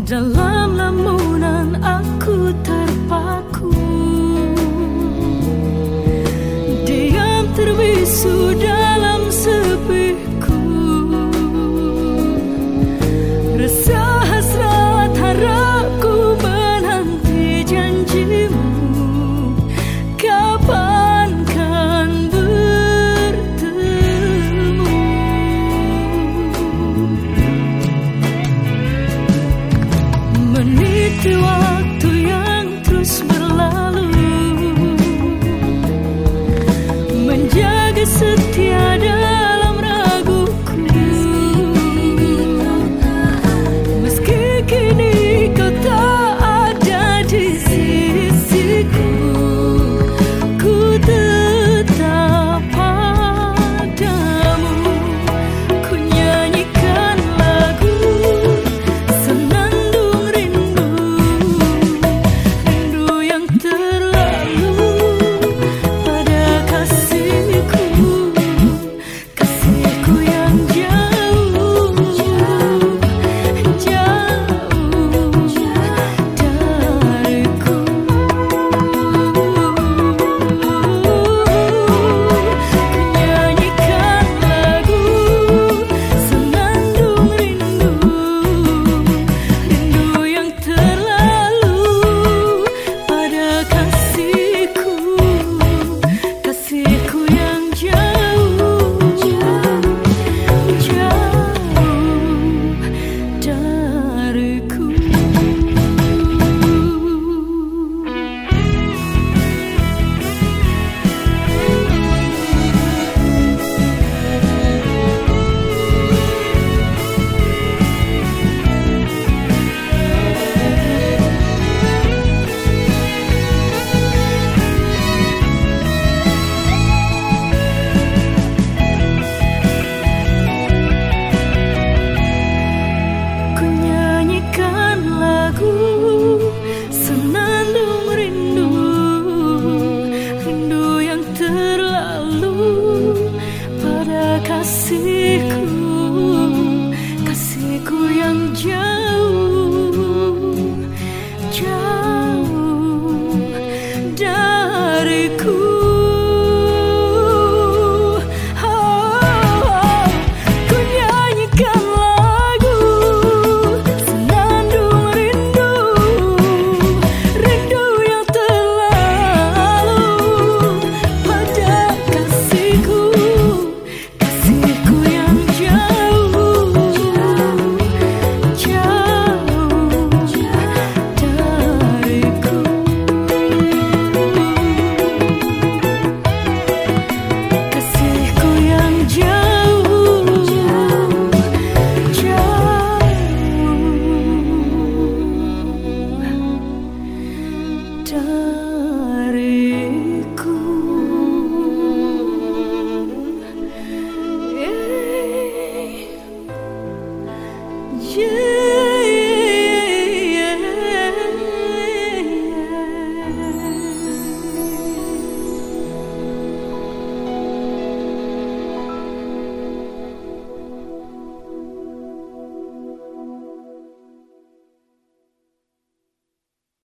Dalam lamunan aku terpaku. Diam terbisu lalu menjaga assim.